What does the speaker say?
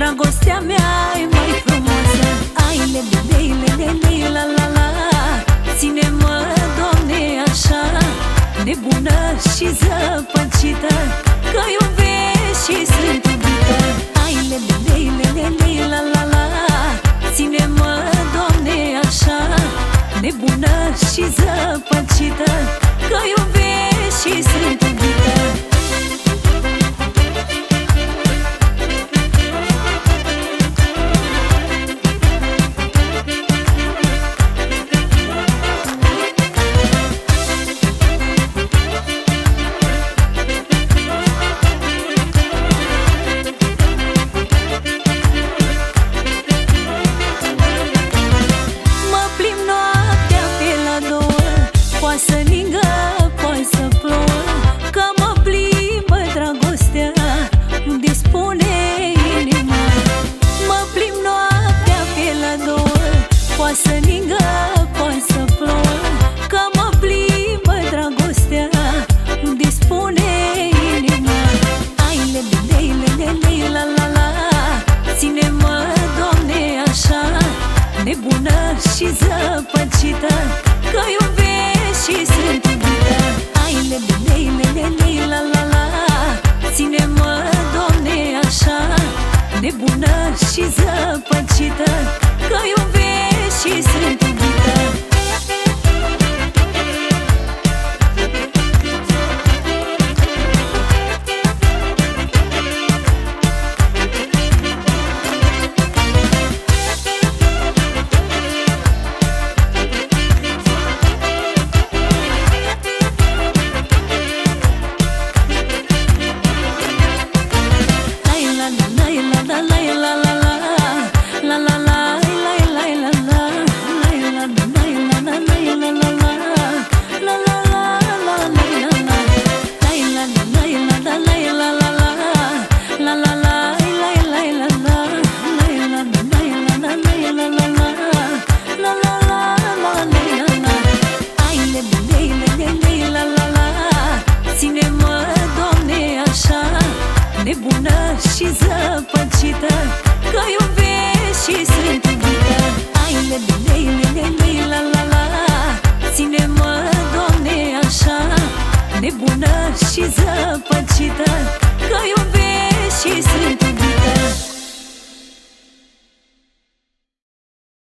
Dragostea mea e mai frumoasă. Ai le le le le le la la la. Ține-mă, Doamne, așa. De bună și zăpăcită Că iubesc și sunt iubită. Ai le le le le le la la Ține-mă, Doamne, așa Nebună și zăpăcită Că iubesc și Doamne,